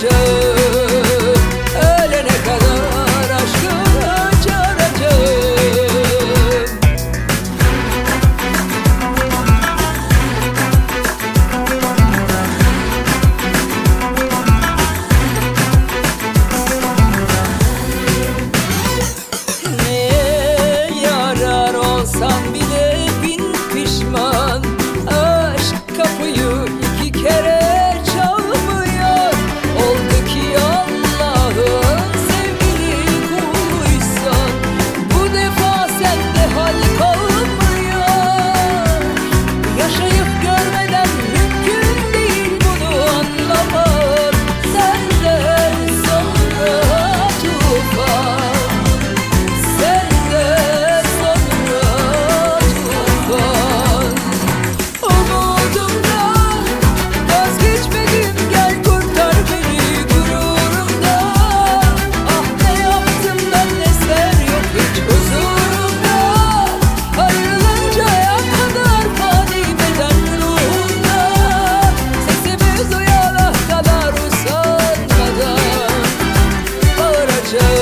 show. Show.